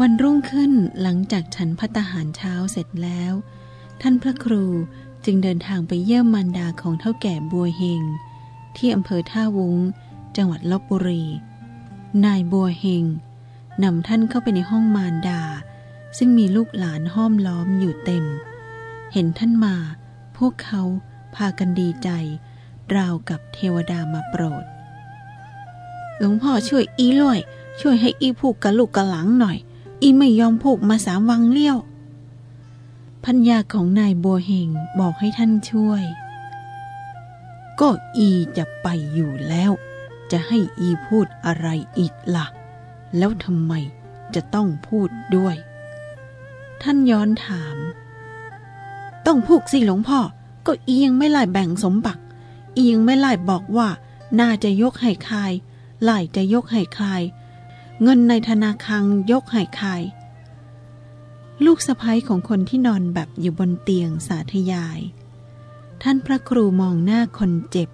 วันรุ่งขึ้นหลังจากฉันพัตหารเช้าเสร็จแล้ว ท่านพระครูจึงเดินทางไปเยี่ยมมารดาของเท่าแก่บัวเฮง ที่อำเภอท่าวุ้ง จังหวัดลบบุรี นายบัวเฮงนำท่านเข้าไปในห้องมารดา ซึ่งมีลูกหลานห้อมล้อมอยู่เต็ม เห็นท่านมา พวกเขาพากันดีใจ ราวกับเทวดามาโปรด หลวงพ่อช่วยอีล่วย ช่วยให้อีผูกกระลูกกระหลังหน่อย อีไม่ยอมผูกมาสามวังเลี้ยวพัญญาของนายบัวเฮงบอกให้ท่านช่วย ก็อีจะไปอยู่แล้ว จะให้อีพูดอะไรอีกละ่ะ แล้วทำไมจะต้องพูดด้วย ท่านย้อนถาม ต้องพูกสิหลวงพ่อ ก็อียังไม่ไล่แบ่งสมบัติอียังไม่ไล่บอกว่า น่าจะยกให้ใครไล่จะยกให้ใคร เงินในธนาคารยกห้ใครลูกสะพ้ยของคนที่นอนแบบอยู่บนเตียงสาธยาย ท่านพระครูมองหน้าคนเจ็บ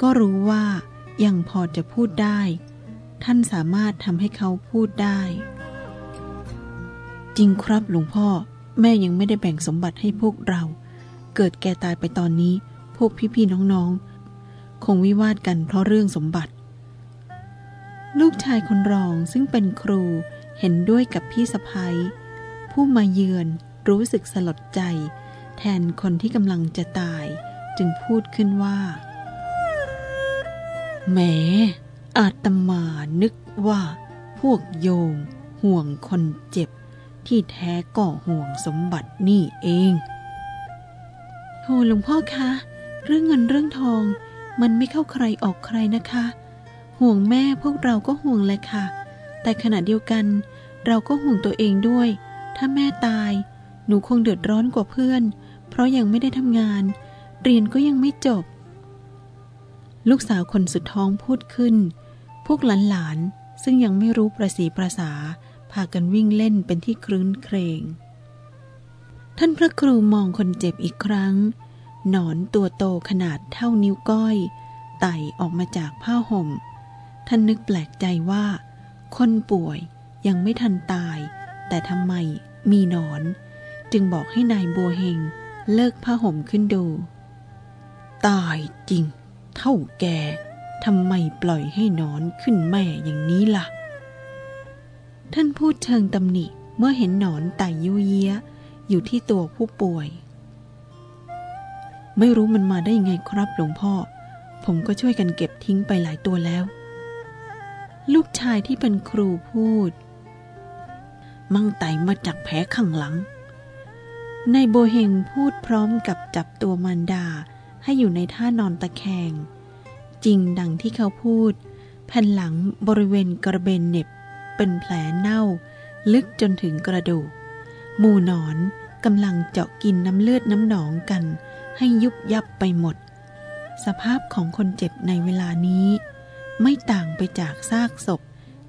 ก็รู้ว่ายังพอจะพูดได้ ท่านสามารถทำให้เขาพูดได้ จริงครับหลวงพ่อแม่ยังไม่ได้แบ่งสมบัติให้พวกเรา เกิดแก่ตายไปตอนนี้ พวกพี่ๆน้องๆ คงวิวาทกันเพราะเรื่องสมบัติ ลูกชายคนรองซึ่งเป็นครูเห็นด้วยกับพี่สะพ้ยผู้มาเยือนรู้สึกสลดใจ แทนคนที่กำลังจะตาย จึงพูดขึ้นว่าแหมอาตมานึกว่าพวกโยมห่วงคนเจ็บ ที่แท้ก็ห่วงสมบัตินี่เองโธ่หลวงพ่อคะ เรื่องเงินเรื่องทอง มันไม่เข้าใครออกใครนะคะ ห่วงแม่พวกเราก็ห่วงแหละค่ะ แต่ขณะเดียวกัน เราก็ห่วงตัวเองด้วย ถ้าแม่ตาย หนูคงเดือดร้อนกว่าเพื่อน เพราะยังไม่ได้ทำงาน เรียนก็ยังไม่จบ ลูกสาวคนสุดท้องพูดขึ้น พวกหลานๆ ซึ่งยังไม่รู้ประสีประสาพากันวิ่งเล่นเป็นที่ครื้นเครง ท่านพระครูมองคนเจ็บอีกครั้ง หนอนตัวโตขนาดเท่านิ้วก้อย ไต่ออกมาจากผ้าห่ม ท่านนึกแปลกใจว่า คนป่วยยังไม่ทันตาย แต่ทำไมมีหนอน จึงบอกให้นายบัวเฮงเลิกผ้าห่มขึ้นดู ตายจริง เท่าแกทำไมปล่อยให้นอนขึ้นแม่อย่างนี้ล่ะ ท่านพูดเชิงตำหนิเมื่อเห็นหนอนไต่ยุเยียอยู่ที่ตัวผู้ป่วย ไม่รู้มันมาได้ยังไงครับหลวงพ่อ ผมก็ช่วยกันเก็บทิ้งไปหลายตัวแล้ว ลูกชายที่เป็นครูพูด มั่งไตมาจากแผลข้างหลังในโบเฮงพูดพร้อมกับจับตัวมารดาให้อยู่ในท่านอนตะแคง จริงดังที่เขาพูด แผ่นหลังบริเวณกระเบนเน็บ เป็นแผลเน่า ลึกจนถึงกระดูก หมูนอนกำลังเจาะกินน้ำเลือดน้ำหนองกัน ให้ยุบยับไปหมด สภาพของคนเจ็บในเวลานี้ ไม่ต่างไปจากซากศพ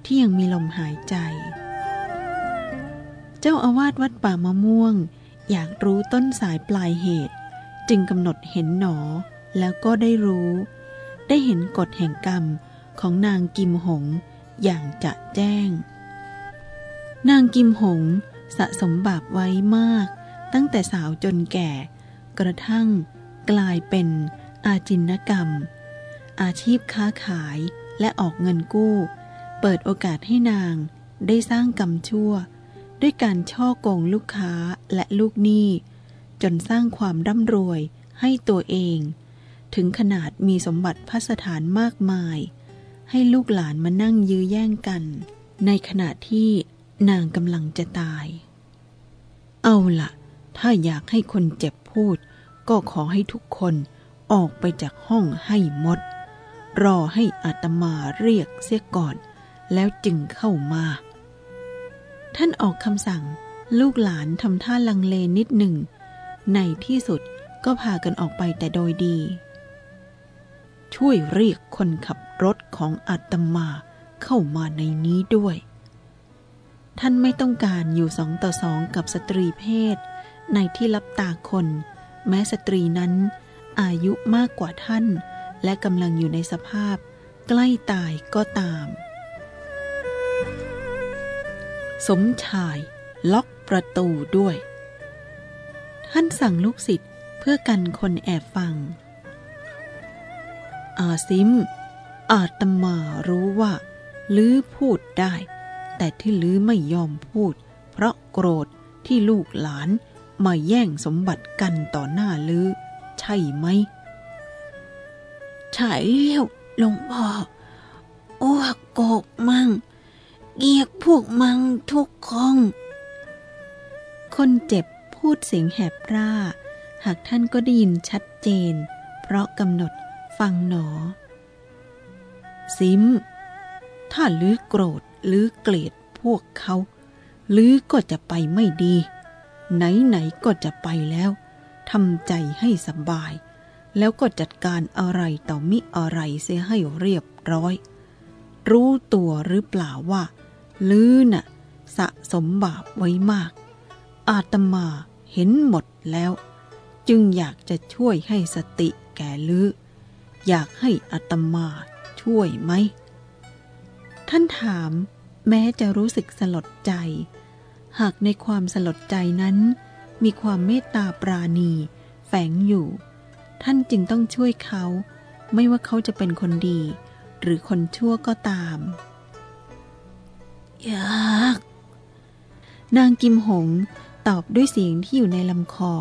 ที่ยังมีลมหายใจ เจ้าอาวาสวัดป่ามะม่วง อยากรู้ต้นสายปลายเหตุ จึงกำหนดเห็นหนอ แล้วก็ได้รู้ ได้เห็นกฎแห่งกรรมของนางกิมหงอย่างจะแจ้ง นางกิมหงสะสมบาปไว้มากตั้งแต่สาวจนแก่ กระทั่งกลายเป็นอาจินกรรม อาชีพค้าขาย และออกเงินกู้ เปิดโอกาสให้นางได้สร้างกรรมชั่ว ด้วยการช่อโกงลูกค้าและลูกหนี้ จนสร้างความร่ำรวยให้ตัวเอง ถึงขนาดมีสมบัติพัสถานมากมาย ให้ลูกหลานมานั่งยื้อแย่งกัน ในขณะที่นางกำลังจะตาย เอาละ่ะ ถ้าอยากให้คนเจ็บพูด ก็ขอให้ทุกคนออกไปจากห้องให้หมด รอให้อาตมาเรียกเสียก่อน แล้วจึงเข้ามา ท่านออกคำสั่งลูกหลานทำท่าลังเลนิดหนึ่ง ในที่สุดก็พากันออกไปแต่โดยดี ช่วยเรียกคนขับรถของอาตมาเข้ามาในนี้ด้วย ท่านไม่ต้องการอยู่สองต่อสองกับสตรีเพศ ในที่รับตาคน แม้สตรีนั้นอายุมากกว่าท่าน และกำลังอยู่ในสภาพ ใกล้ตายก็ตาม สมชาย ล็อกประตูด้วย ท่านสั่งลูกศิษย์เพื่อกันคนแอบฟัง อาซิม อาตมารู้ว่า ลื้อพูดได้ แต่ที่ลื้อไม่ยอมพูด เพราะโกรธที่ลูกหลานมาแย่งสมบัติกันต่อหน้าลือ ใช่ไหม ใช่แล้วหลวงพ่ออ้วกโกกมังเกียกพวกมังทุกคง คนเจ็บพูดเสียงแหบร่า หากท่านก็ได้ยินชัดเจน เพราะกำหนดฟังหนอ ซิม ถ้าลือโกรธหรือเกลียดพวกเขาลือก็จะไปไม่ดี ไหนๆก็จะไปแล้วทำใจให้สบาย แล้วก็จัดการอะไรต่อมิอะไรเสียให้เรียบร้อย รู้ตัวหรือเปล่าว่า ลือน่ะ สะสมบาปไว้มาก อาตมาเห็นหมดแล้ว จึงอยากจะช่วยให้สติแก่ลืออยากให้อาตมาช่วยไหม ท่านถามแม้จะรู้สึกสลดใจ หากในความสลดใจนั้น มีความเมตตาปราณี แฝงอยู่ ท่านจึงต้องช่วยเขา ไม่ว่าเขาจะเป็นคนดี หรือคนชั่วก็ตามอยากนางกิมหงตอบด้วยเสียงที่อยู่ในลำคอ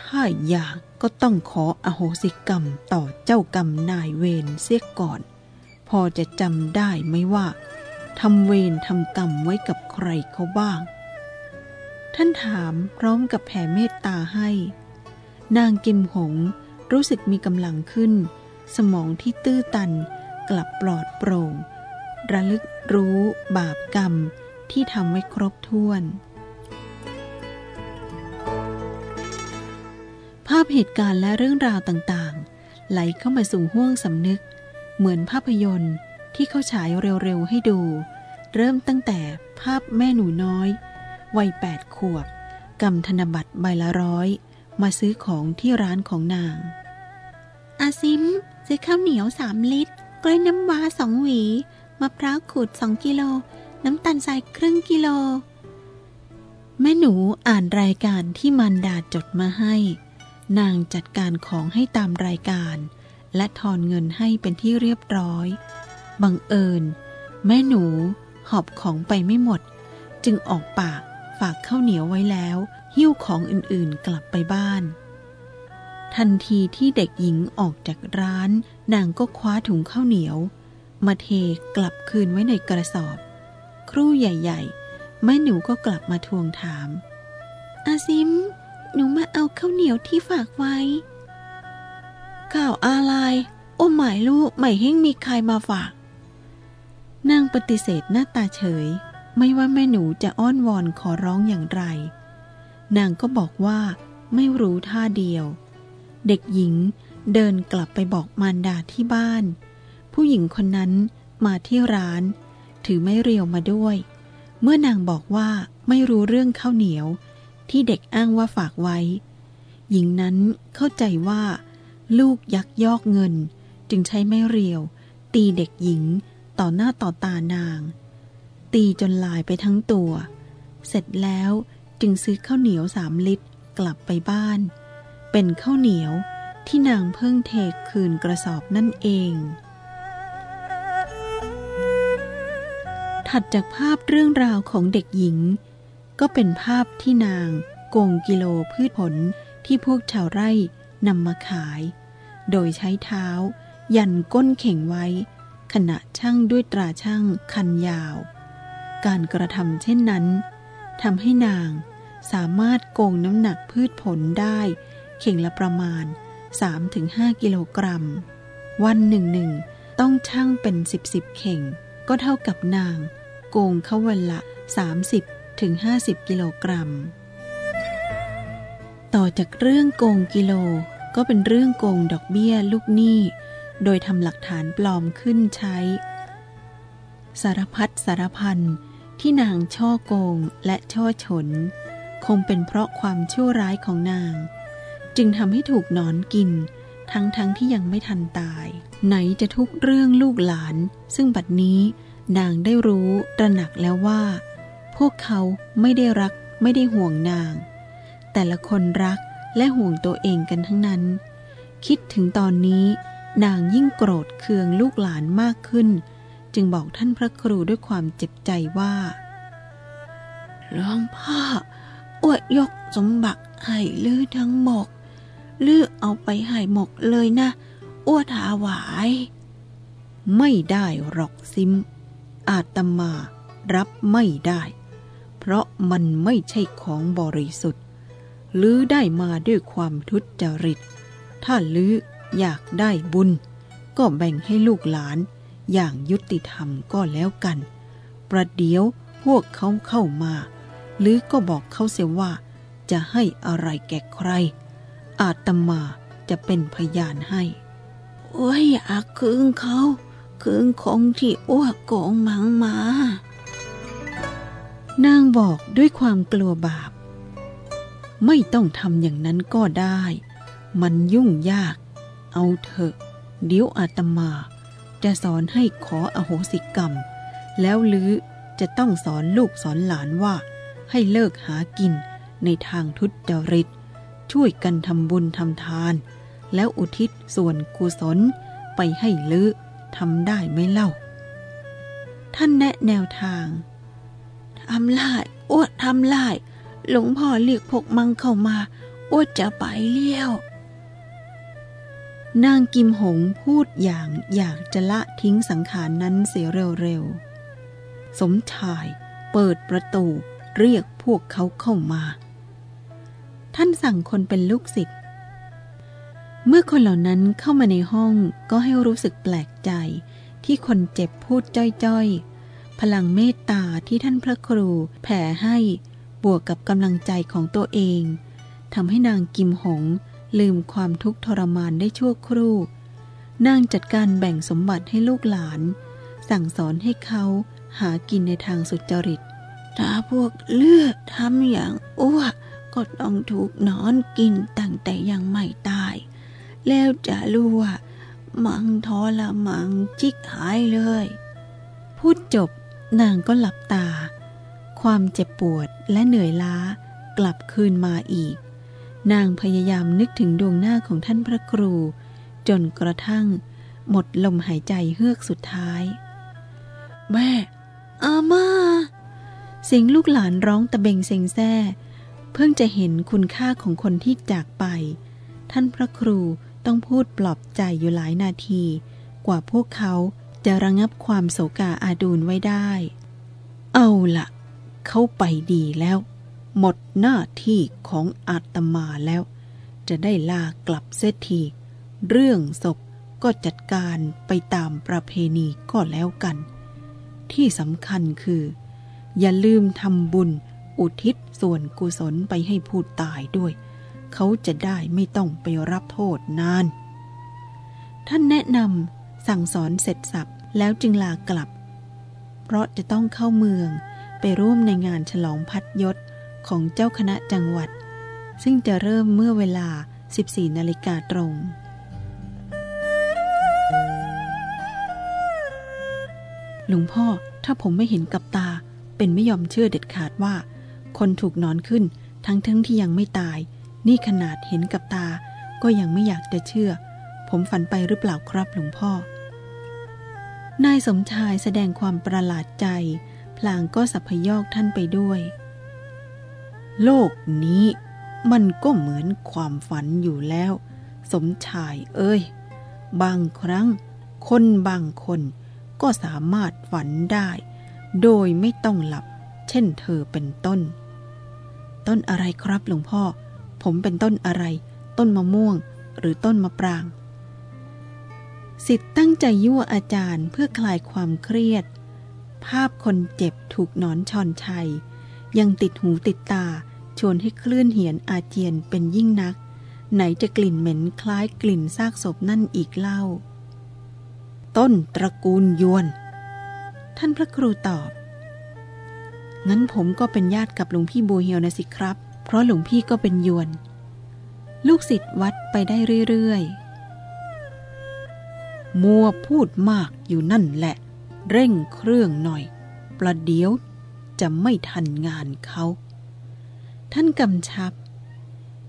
ถ้าอยากก็ต้องขออโหสิกรรมต่อเจ้ากรรมนายเวรเสียก่อน พอจะจำได้ไหมว่าทำเวรทำกรรมไว้กับใครเขาบ้าง ท่านถามพร้อมกับแผ่เมตตาให้ นางกิมหง รู้สึกมีกำลังขึ้น สมองที่ตื้อตันกลับปลอดโปร่ง ระลึกรู้บาปกรรมที่ทำไว้ครบถ้วน ภาพเหตุการณ์และเรื่องราวต่างๆ ไหลเข้ามาสู่ห้วงสำนึก เหมือนภาพยนตร์ที่เขาฉายเร็ว ๆ ให้ดู เริ่มตั้งแต่ภาพแม่หนูน้อย วัยแปดขวบกำธนบัตรใบละร้อย มาซื้อของที่ร้านของนาง อาซิมซื้อข้าวเหนียวสามลิตร กล้วยน้ำว้าสองหวี มะพร้าวขูดสองกิโล น้ำตาลทรายครึ่งกิโล แม่หนูอ่านรายการที่มันดาจดมาให้ นางจัดการของให้ตามรายการ และทอนเงินให้เป็นที่เรียบร้อย บังเอิญ แม่หนูหอบของไปไม่หมด จึงออกปาก ฝากข้าวเหนียวไว้แล้ว หิ้วของอื่นๆกลับไปบ้าน ทันทีที่เด็กหญิงออกจากร้าน นางก็คว้าถุงข้าวเหนียว มาเทกลับคืนไว้ในกระสอบ ครู่ใหญ่ๆ แม่หนูก็กลับมาทวงถามอาซิม หนูมาเอาข้าวเหนียวที่ฝากไว้ข่าวอะไรโอ้หมายลูกไม่เห็งมีใครมาฝาก นางปฏิเสธหน้าตาเฉย ไม่ว่าแม่หนูจะอ้อนวอนขอร้องอย่างไร นางก็บอกว่าไม่รู้ท่าเดียว เด็กหญิงเดินกลับไปบอกมารดาที่บ้าน ผู้หญิงคนนั้นมาที่ร้าน ถือไม้เรียวมาด้วย เมื่อนางบอกว่าไม่รู้เรื่องข้าวเหนียว ที่เด็กอ้างว่าฝากไว้ หญิงนั้นเข้าใจว่า ลูกยักยอกเงิน จึงใช้ไม้เรียว ตีเด็กหญิงต่อหน้าต่อตานาง ตีจนลายไปทั้งตัว เสร็จแล้วจึงซื้อข้าวเหนียวสามลิตรกลับไปบ้าน เป็นข้าวเหนียวที่นางเพิ่งเทคืนกระสอบนั่นเอง ถัดจากภาพเรื่องราวของเด็กหญิง ก็เป็นภาพที่นางโกงกิโลพืชผลที่พวกชาวไร่นำมาขาย โดยใช้เท้า ยันก้นเข่งไว้ ขณะช่างด้วยตราช่างคันยาว การกระทำเช่นนั้นทำให้นางสามารถโกงน้ำหนักพืชผลได้เข่งละประมาณ 3-5 กิโลกรัม วันหนึ่งหนึ่งต้องช่างเป็น 10สิบเข่ง ก็เท่ากับนาง โกงเขาวันละ 30-50 กิโลกรัม ต่อจากเรื่องโกงกิโลก็เป็นเรื่องโกงดอกเบี้ยลูกหนี้ โดยทำหลักฐานปลอมขึ้นใช้ สารพัดสารพัน ที่นางช่อโกงและช่อฉน คงเป็นเพราะความชั่วร้ายของนาง จึงทำให้ถูกนอนกิน ทั้งๆทที่ยังไม่ทันตาย ไหนจะทุกเรื่องลูกหลาน ซึ่งบัดนี้นางได้รู้ตระหนักแล้วว่า พวกเขาไม่ได้รักไม่ได้ห่วงนาง แต่ละคนรักและห่วงตัวเองกันทั้งนั้น คิดถึงตอนนี้นางยิ่งโกรธเคืองลูกหลานมากขึ้น จึงบอกท่านพระครูด้วยความเจ็บใจว่าหลวงพ่ออวดยกสมบัติให้ลือทั้งหมกลือเอาไปให้หมกเลยนะอ้วถาวาย ไม่ได้หรอกซิม อาตมารับไม่ได้ เพราะมันไม่ใช่ของบริสุทธิ์ลือได้มาด้วยความทุจริต ถ้าลืออยากได้บุญ ก็แบ่งให้ลูกหลาน อย่างยุติธรรมก็แล้วกัน ประเดี๋ยวพวกเขาเข้ามา หรือก็บอกเขาเสียว่า จะให้อะไรแก่ใคร อาตมาจะเป็นพยานให้ โอ้ยอยากคืนเขาคืนของที่อ้วกโกงมังมา นางบอกด้วยความกลัวบาป ไม่ต้องทำอย่างนั้นก็ได้ มันยุ่งยาก เอาเถอะ เดี๋ยวอาตมา จะสอนให้ขออโหสิกรรม แล้วลือจะต้องสอนลูกสอนหลานว่า ให้เลิกหากินในทางทุจริต ช่วยกันทำบุญทำทาน แล้วอุทิศส่วนกุศลไปให้ลือทำได้ไหมเล่า ท่านแนะแนวทางทำไล่อวดทำไล่หลวงพ่อเรียกพวกมังเข้ามาอวดจะไปเลี้ยว นางกิมหงพูดอย่างอยากจะละทิ้งสังขารนนั้นเสียเร็วๆ สมชายเปิดประตูเรียกพวกเขาเข้ามา ท่านสั่งคนเป็นลูกศิษย์ เมื่อคนเหล่านั้นเข้ามาในห้องก็ให้รู้สึกแปลกใจที่คนเจ็บพูดจ้อยๆ พลังเมตตาที่ท่านพระครูแผ่ให้บวกกับกำลังใจของตัวเองทำให้นางกิมหง ลืมความทุกข์ทรมานได้ชั่วครู่ นางจัดการแบ่งสมบัติให้ลูกหลาน สั่งสอนให้เขาหากินในทางสุจริต ถ้าพวกเลือดทำอย่างอ้วกก็ต้องถูกนอนกินตั้งแต่ยังไม่ตาย แล้วจะรู้ว่า มังทอละมังจิกหายเลย พูดจบนางก็หลับตา ความเจ็บปวดและเหนื่อยล้ากลับคืนมาอีก นางพยายามนึกถึงดวงหน้าของท่านพระครู จนกระทั่ง หมดลมหายใจเฮือกสุดท้าย แม่อาม่าเสียงลูกหลานร้องตะเบงเซงแซ่ เพิ่งจะเห็นคุณค่าของคนที่จากไป ท่านพระครูต้องพูดปลอบใจอยู่หลายนาที กว่าพวกเขาจะระงับความโศกาอาดูลไว้ได้ เอาละเขาไปดีแล้ว หมดหน้าที่ของอาตมาแล้ว จะได้ลากลับเสียที เรื่องศพก็จัดการไปตามประเพณีก็แล้วกัน ที่สำคัญคือ อย่าลืมทำบุญอุทิศส่วนกุศลไปให้ผู้ตายด้วย เขาจะได้ไม่ต้องไปรับโทษนาน ท่านแนะนำสั่งสอนเสร็จสับแล้วจึงลากลับ เพราะจะต้องเข้าเมืองไปร่วมในงานฉลองพัดยศ ของเจ้าคณะจังหวัด ซึ่งจะเริ่มเมื่อเวลา 14 นาฬิกาตรง หลวงพ่อถ้าผมไม่เห็นกับตา เป็นไม่ยอมเชื่อเด็ดขาดว่า คนถูกนอนขึ้นทั้งทั้งที่ยังไม่ตาย นี่ขนาดเห็นกับตา ก็ยังไม่อยากจะเชื่อ ผมฝันไปหรือเปล่าครับหลวงพ่อ นายสมชายแสดงความประหลาดใจ พลางก็สัพยอกท่านไปด้วย โลกนี้มันก็เหมือนความฝันอยู่แล้ว สมชายเอ้ย บางครั้ง คนบางคนก็สามารถฝันได้ โดยไม่ต้องหลับ เช่นเธอเป็นต้น ต้นอะไรครับหลวงพ่อ ผมเป็นต้นอะไร ต้นมะม่วง หรือต้นมะปราง สิทธิ์ตั้งใจยั่วอาจารย์เพื่อคลายความเครียด ภาพคนเจ็บถูกนอนชอนชัย ยังติดหูติดตา ชวนให้เคลื่อนเหียนอาเจียนเป็นยิ่งนัก ไหนจะกลิ่นเหม็นคล้ายกลิ่นซากศพนั่นอีกเล่า ต้นตระกูลยวน ท่านพระครูตอบ งั้นผมก็เป็นญาติกับหลวงพี่บูเฮียวนะสิครับ เพราะหลวงพี่ก็เป็นยวน ลูกศิษย์วัดไปได้เรื่อยๆ มัวพูดมากอยู่นั่นแหละ เร่งเครื่องหน่อย ประเดี๋ยวจะไม่ทันงานเขา ท่านกำชับ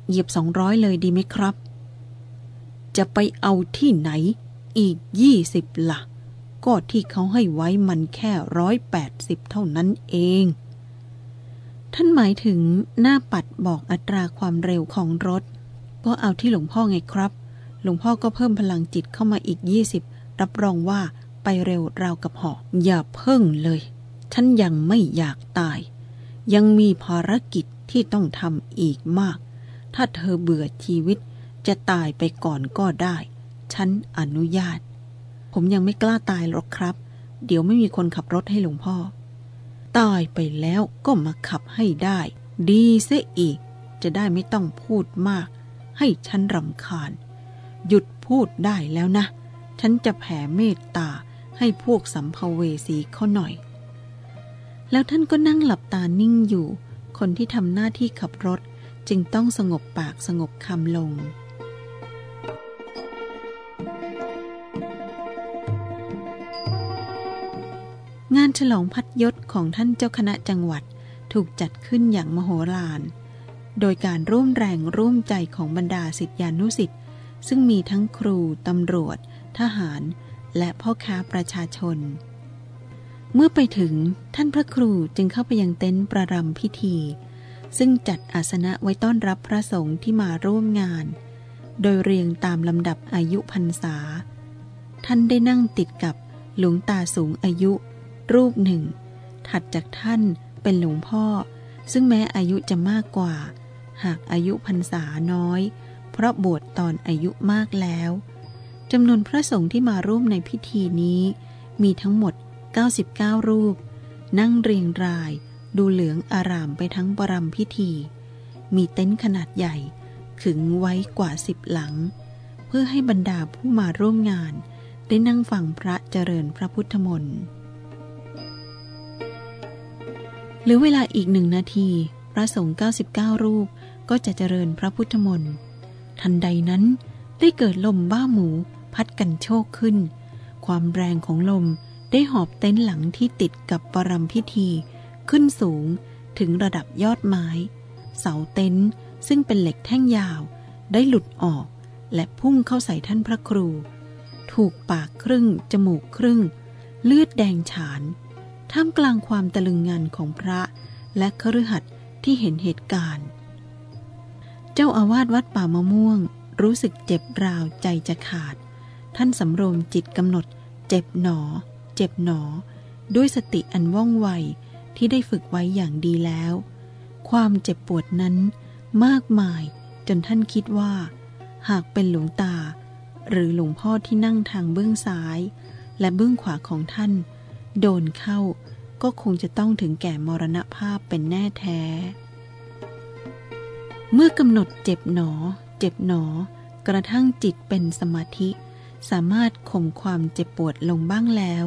เหยียบสองร้อยเลยดีไหมครับ จะไปเอาที่ไหนอีกยี่สิบละ่ะ ก็ที่เขาให้ไว้มันแค่ร้อยแปดสิบเท่านั้นเอง ท่านหมายถึงหน้าปัดบอกอัตราความเร็วของรถ ก็เอาที่หลวงพ่อไงครับ หลวงพ่อก็เพิ่มพลังจิตเข้ามาอีกยี่สิบรับรองว่าไปเร็วราวกับหอกอย่าเพิ่งเลย ฉันยังไม่อยากตาย ยังมีภารกิจ ที่ต้องทำอีกมาก ถ้าเธอเบื่อชีวิตจะตายไปก่อนก็ได้ ฉันอนุญาต ผมยังไม่กล้าตายหรอกครับ เดี๋ยวไม่มีคนขับรถให้หลวงพ่อ ตายไปแล้วก็มาขับให้ได้ ดีเสียอีก จะได้ไม่ต้องพูดมาก ให้ฉันรำคาญ หยุดพูดได้แล้วนะ ฉันจะแผ่เมตตาให้พวกสัมภเวสีเขาหน่อย แล้วท่านก็นั่งหลับตานิ่งอยู่ คนที่ทำหน้าที่ขับรถจึงต้องสงบปากสงบคำลง งานฉลองพัดยศของท่านเจ้าคณะจังหวัดถูกจัดขึ้นอย่างมโหฬารโดยการร่วมแรงร่วมใจของบรรดาสิทธิานุสิทธิ์ซึ่งมีทั้งครู ตำรวจ ทหาร และพ่อค้าประชาชน เมื่อไปถึงท่านพระครูจึงเข้าไปยังเต็นท์ประรำพิธี ซึ่งจัดอาสนะไว้ต้อนรับพระสงฆ์ที่มาร่วมงาน โดยเรียงตามลำดับอายุพรรษา ท่านได้นั่งติดกับหลวงตาสูงอายุ รูปหนึ่ง ถัดจากท่านเป็นหลวงพ่อ ซึ่งแม้อายุจะมากกว่า หากอายุพรรษาน้อย เพราะบวชตอนอายุมากแล้วจำนวนพระสงฆ์ที่มาร่วมในพิธีนี้ มีทั้งหมด 99 รูป นั่งเรียงราย ดูเหลืองอารามไปทั้งบรมพิธี มีเต็นท์ขนาดใหญ่ ขึงไว้กว่าสิบหลัง เพื่อให้บรรดาผู้มาร่วมงาน ได้นั่งฟังพระเจริญพระพุทธมนต์หรือเวลาอีกหนึ่งนาที พระสงฆ์99 รูปก็จะเจริญพระพุทธมนต์ทันใดนั้นได้เกิดลมบ้าหมูพัดกันโชกขึ้น ความแรงของลม ได้หอบเต็นท์หลังที่ติดกับปรำพิธี ขึ้นสูงถึงระดับยอดไม้ เสาเต็นท์ซึ่งเป็นเหล็กแท่งยาว ได้หลุดออก และพุ่งเข้าใส่ท่านพระครู ถูกปากครึ่ง จมูกครึ่ง เลือดแดงฉาน ท่ามกลางความตะลึงงานของพระ และคฤหัสถ์ที่เห็นเหตุการณ์ เจ้าอาวาสวัดป่ามะม่วง รู้สึกเจ็บราวใจจะขาด ท่านสำรวมจิตกำหนด เจ็บหนอ เจ็บหนอ ด้วยสติอันว่องไวที่ได้ฝึกไว้อย่างดีแล้ว ความเจ็บปวดนั้นมากมายจนท่านคิดว่า หากเป็นหลวงตา หรือหลวงพ่อที่นั่งทางเบื้องซ้าย และเบื้องขวาของท่าน โดนเข้าก็คงจะต้องถึงแก่มรณภาพเป็นแน่แท้ เมื่อกำหนดเจ็บหนอ เจ็บหนอ กระทั่งจิตเป็นสมาธิ สามารถข่มความเจ็บปวดลงบ้างแล้ว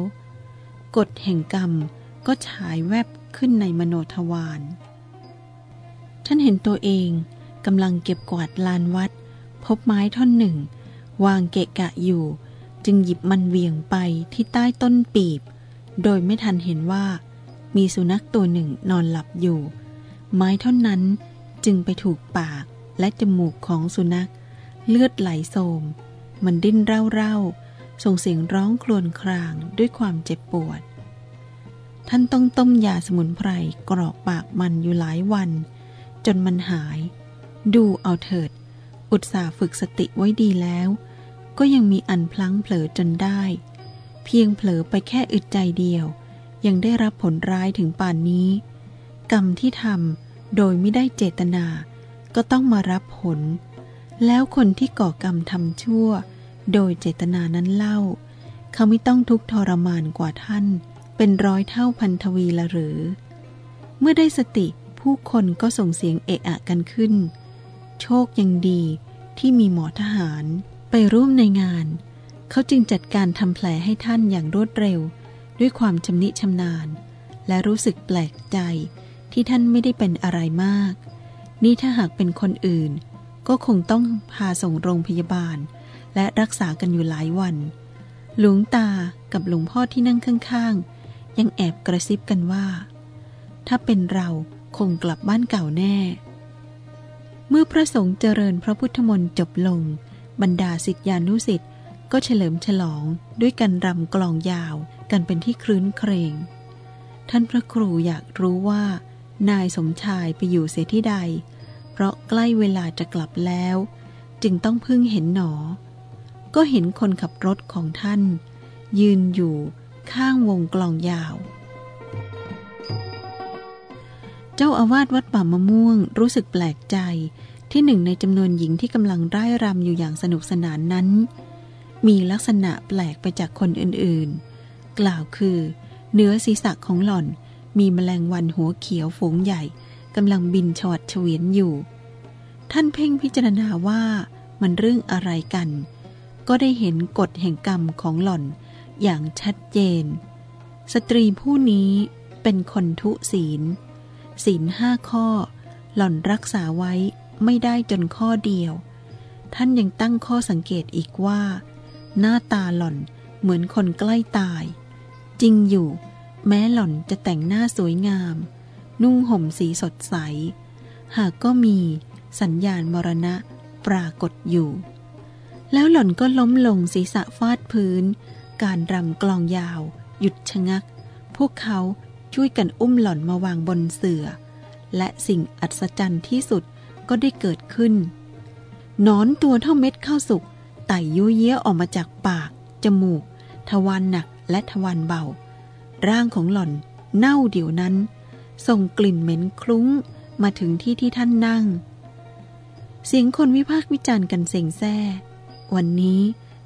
กฎแห่งกรรมก็ฉายแวบขึ้นในมโนทวารท่านเห็นตัวเองกำลังเก็บกวาดลานวัด พบไม้ท่อนหนึ่ง วางเกะกะอยู่ จึงหยิบมันเวียงไปที่ใต้ต้นปีบ โดยไม่ทันเห็นว่า มีสุนัขตัวหนึ่งนอนหลับอยู่ ไม้ท่อนนั้นจึงไปถูกปากและจมูกของสุนัข เลือดไหลโสม มันดิ้นเร่าๆ ส่งเสียงร้องครวญครางด้วยความเจ็บปวด ท่านต้องต้มยาสมุนไพรกรอกปากมันอยู่หลายวัน จนมันหาย ดูเอาเถิด อุตส่าห์ฝึกสติไว้ดีแล้ว ก็ยังมีอันพลั้งเผลอจนได้ เพียงเผลอไปแค่อึดใจเดียว ยังได้รับผลร้ายถึงป่านนี้ กรรมที่ทำโดยไม่ได้เจตนา ก็ต้องมารับผล แล้วคนที่ก่อกรรมทำชั่ว โดยเจตนานั้นเล่า เขาไม่ต้องทุกข์ทรมานกว่าท่าน เป็นร้อยเท่าพันทวีละหรือ เมื่อได้สติผู้คนก็ส่งเสียงเอะอะกันขึ้น โชคยังดีที่มีหมอทหารไปร่วมในงาน เขาจึงจัดการทำแผลให้ท่านอย่างรวดเร็ว ด้วยความชำนิชำนาญ และรู้สึกแปลกใจที่ท่านไม่ได้เป็นอะไรมาก นี่ถ้าหากเป็นคนอื่น ก็คงต้องพาส่งโรงพยาบาล และรักษากันอยู่หลายวัน หลวงตากับหลวงพ่อที่นั่งข้างๆ ยังแอบกระซิบกันว่า ถ้าเป็นเราคงกลับบ้านเก่าแน่ เมื่อพระสงฆ์เจริญพระพุทธมนต์จบลง บรรดาสิทธิานุสิทธิ์ก็เฉลิมฉลองด้วยการรำกลองยาวกันเป็นที่ครื้นเครง ท่านพระครูอยากรู้ว่า นายสมชายไปอยู่เสียที่ใด เพราะใกล้เวลาจะกลับแล้ว จึงต้องพึ่งเห็นหนอ ก็เห็นคนขับรถของท่าน ยืนอยู่ข้างวงกลองยาว เจ้าอาวาสวัดป่ามะม่วงรู้สึกแปลกใจที่หนึ่งในจำนวนหญิงที่กำลังร่ายรำอยู่อย่างสนุกสนานนั้น มีลักษณะแปลกไปจากคนอื่นๆ กล่าวคือ เนื้อศีรษะของหล่อนมีแมลงวันหัวเขียวฝูงใหญ่กำลังบินชอดเฉวียนอยู่ ท่านเพ่งพิจารณาว่ามันเรื่องอะไรกัน ก็ได้เห็นกฎแห่งกรรมของหล่อนอย่างชัดเจน สตรีผู้นี้เป็นคนทุศีล ศีลห้าข้อ หล่อนรักษาไว้ไม่ได้จนข้อเดียว ท่านยังตั้งข้อสังเกตอีกว่า หน้าตาหล่อนเหมือนคนใกล้ตาย จริงอยู่ แม้หล่อนจะแต่งหน้าสวยงาม นุ่งห่มสีสดใส หากก็มีสัญญาณมรณะปรากฏอยู่ แล้วหล่อนก็ล้มลงศีรษะฟาดพื้น การรำกลองยาว หยุดชะงัก พวกเขาช่วยกันอุ้มหล่อนมาวางบนเสื่อ และสิ่งอัศจรรย์ที่สุดก็ได้เกิดขึ้นนอนตัวเท่าเม็ดข้าวสุกไต่ยุเยี้ยออกมาจากปาก จมูก ทวารหนักและทวารเบา ร่างของหล่อนเน่าเดี๋ยวนั้น ส่งกลิ่นเหม็นคลุ้งมาถึงที่ที่ท่านนั่ง เสียงคนวิพากษ์วิจารณ์กันเซ็งแซ่ วันนี้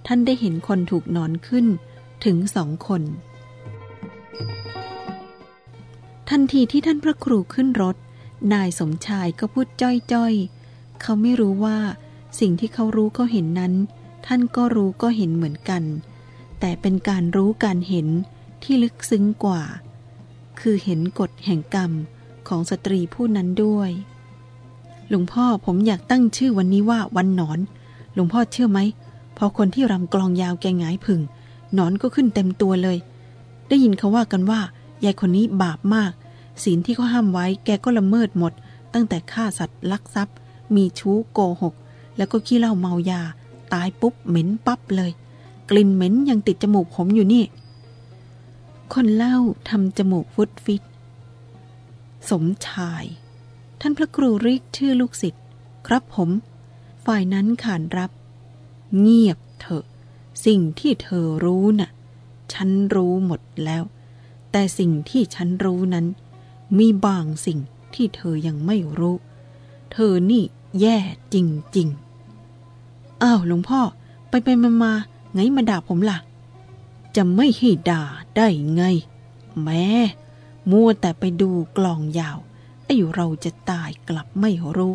ท่านได้เห็นคนถูกนอนขึ้นถึงสองคน ทันทีที่ท่านพระครูขึ้นรถ นายสมชายก็พูดจ้อยๆ เขาไม่รู้ว่า สิ่งที่เขารู้ก็เห็นนั้น ท่านก็รู้ก็เห็นเหมือนกัน แต่เป็นการรู้การเห็นที่ลึกซึ้งกว่า คือเห็นกฎแห่งกรรมของสตรีผู้นั้นด้วย หลวงพ่อผมอยากตั้งชื่อวันนี้ว่าวันหนอน หลวงพ่อเชื่อไหมพอคนที่รำกลองยาวแกงายผึ่งนอนก็ขึ้นเต็มตัวเลย ได้ยินเขาว่ากันว่ายายคนนี้บาปมาก ศีลที่เขาห้ามไว้แกก็ละเมิดหมด ตั้งแต่ฆ่าสัตว์ลักทรัพย์ มีชู้โกหก แล้วก็ขี้เหล้าเมายา ตายปุ๊บเหม็นปั๊บเลย กลิ่นเหม็นยังติดจมูกผมอยู่นี่ คนเล่าทำจมูกฟุดฟิตสมชาย ท่านพระครูเรียกชื่อลูกศิษย์ครับผม ฝ่ายนั้นขานรับ เงียบเถอะ สิ่งที่เธอรู้น่ะ ฉันรู้หมดแล้ว แต่สิ่งที่ฉันรู้นั้น มีบางสิ่งที่เธอยังไม่รู้ เธอนี่แย่จริงๆอ้าวหลวงพ่อไปไปมามาไงมาด่าผมล่ะ จะไม่ให้ด่าได้ไง แม้มัวแต่ไปดูกลองยาวไอ้เราจะตายกลับไม่รู้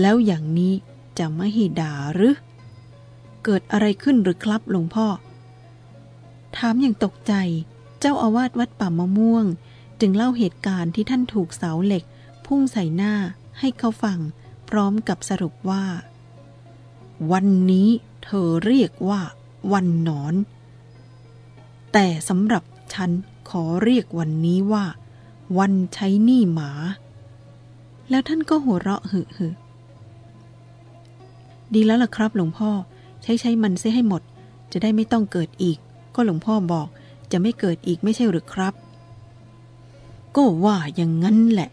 แล้วอย่างนี้ จะมห้ด่าหรือ เกิดอะไรขึ้นหรือครับหลวงพ่อ ถามอย่างตกใจ เจ้าอาวาสวัดป่ามะม่วง จึงเล่าเหตุการณ์ที่ท่านถูกเสาเหล็ก พุ่งใส่หน้าให้เขาฟัง พร้อมกับสรุปว่า วันนี้เธอเรียกว่า วันนอน แต่สำหรับฉันขอเรียกวันนี้ว่า วันใช้หนี้หมา แล้วท่านก็หัวเราะหึหึ ดีแล้วล่ะครับ หลวงพ่อ ใช้ใช้มันเสียให้หมด จะได้ไม่ต้องเกิดอีก ก็หลวงพ่อบอก จะไม่เกิดอีกไม่ใช่หรือครับ ก็ว่าอย่างนั้นแหละ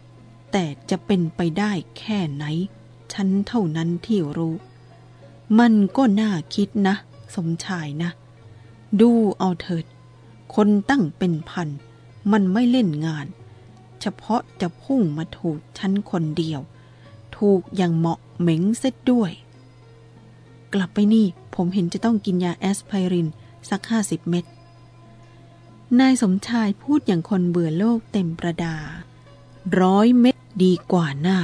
แต่จะเป็นไปได้แค่ไหน ฉันเท่านั้นที่รู้ มันก็น่าคิดนะ สมชายนะ ดูเอาเถิด คนตั้งเป็นพัน มันไม่เล่นงาน เฉพาะจะพุ่งมาถูกฉันคนเดียว ถูกอย่างเหมาะเหม็งเส็จด้วย กลับไปนี่ ผมเห็นจะต้องกินยาแอสไพริน สักห้าสิบเม็ดนายสมชายพูดอย่างคนเบื่อโลกเต็มประดา ร้อยเม็ดดีกว่าหน้า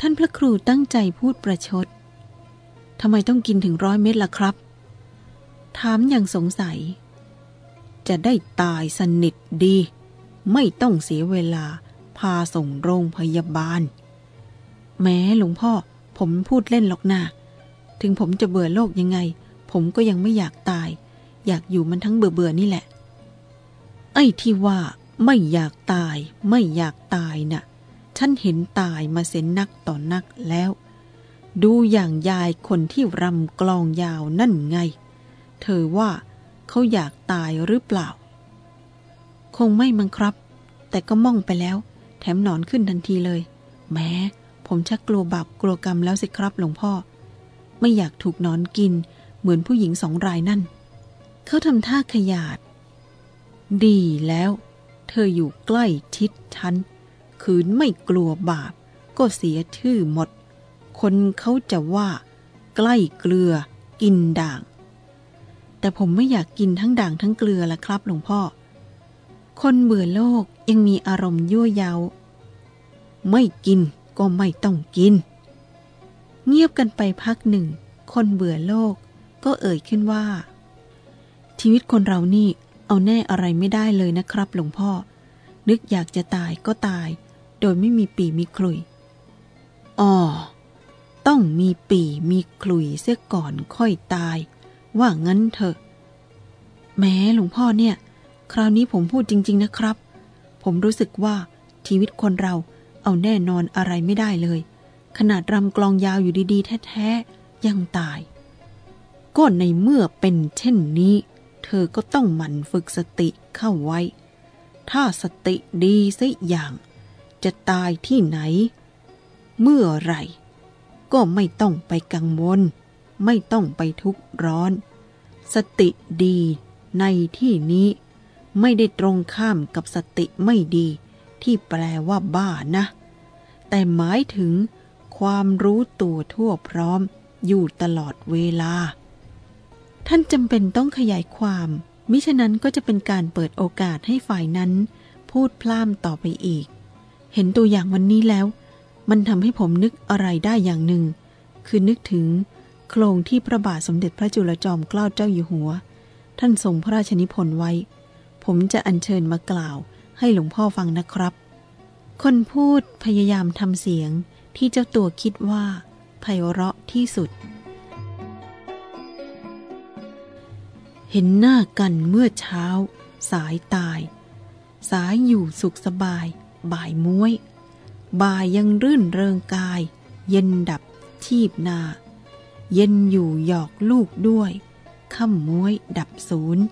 ท่านพระครูตั้งใจพูดประชดทำไมต้องกินถึงร้อยเม็ดล่ะครับ ถามอย่างสงสัย จะได้ตายสนิทดี ไม่ต้องเสียเวลา พาส่งโรงพยาบาล แม้หลวงพ่อผมพูดเล่นหรอกนา ถึงผมจะเบื่อโลกยังไง ผมก็ยังไม่อยากตาย อยากอยู่มันทั้งเบื่อเบื่อนี่แหละ ไอ้ที่ว่าไม่อยากตาย ไม่อยากตายนะ่ะ ฉันเห็นตายมาเส้นนักต่อนักแล้ว ดูอย่างยายคนที่รำกลองยาวนั่นไง เธอว่าเขาอยากตายหรือเปล่า คงไม่มั้งครับ แต่ก็ม่องไปแล้ว แถมหนอนขึ้นทันทีเลยแม้ผมชักกลัวบาปกลัวกรรมแล้วสิครับหลวงพ่อ ไม่อยากถูกนอนกิน เหมือนผู้หญิงสองรายนั่น เขาทำท่าขยาด ดีแล้ว เธออยู่ใกล้ชิดฉันคืนไม่กลัวบาป ก็เสียชื่อหมด คนเขาจะว่า ใกล้เกลือ กินด่าง แต่ผมไม่อยากกินทั้งด่างทั้งเกลือละครับหลวงพ่อ คนเบื่อโลกยังมีอารมณ์ยั่วเยาไม่กินก็ไม่ต้องกิน เงียบกันไปพักหนึ่ง คนเบื่อโลก ก็เอ่ยขึ้นว่า ชีวิตคนเรานี่เอาแน่อะไรไม่ได้เลยนะครับ หลวงพ่อ นึกอยากจะตายก็ตาย โดยไม่มีปีมีคลุยอ๋อต้องมีปีมีคลุยเสียก่อนค่อยตาย ว่างั้นเถอะแม้หลวงพ่อเนี่ย คราวนี้ผมพูดจริง ๆนะครับ ผมรู้สึกว่าชีวิตคนเราเอาแน่นอนอะไรไม่ได้เลย ขนาดรำกลองยาวอยู่ดี ๆ แท้ ๆ ยังตาย ก็ในเมื่อเป็นเช่นนี้ เธอก็ต้องหมั่นฝึกสติเข้าไว้ ถ้าสติดีสักอย่าง จะตายที่ไหน เมื่อไรก็ไม่ต้องไปกังวล ไม่ต้องไปทุกข์ร้อน สติดีในที่นี้ไม่ได้ตรงข้ามกับสติไม่ดี ที่แปลว่าบ้านะ แต่หมายถึง ความรู้ตัวทั่วพร้อมอยู่ตลอดเวลา ท่านจำเป็นต้องขยายความ มิฉะนั้นก็จะเป็นการเปิดโอกาสให้ฝ่ายนั้น พูดพล่ามต่อไปอีก เห็นตัวอย่างวันนี้แล้ว มันทำให้ผมนึกอะไรได้อย่างหนึ่ง คือนึกถึงโครงที่พระบาทสมเด็จพระจุลจอมเกล้าเจ้าอยู่หัว ท่านทรงพระราชนิพนธ์ไว้ ผมจะอัญเชิญมากล่าวให้หลวงพ่อฟังนะครับ คนพูดพยายามทำเสียง ที่เจ้าตัวคิดว่าไพเราะที่สุด เห็นหน้ากันเมื่อเช้า สายตาย สายอยู่สุขสบาย บ่ายม้วย บ่ายยังรื่นเริงกาย เย็นดับชีพนา เย็นอยู่หยอกลูกด้วย ค่ำม้วยดับศูนย์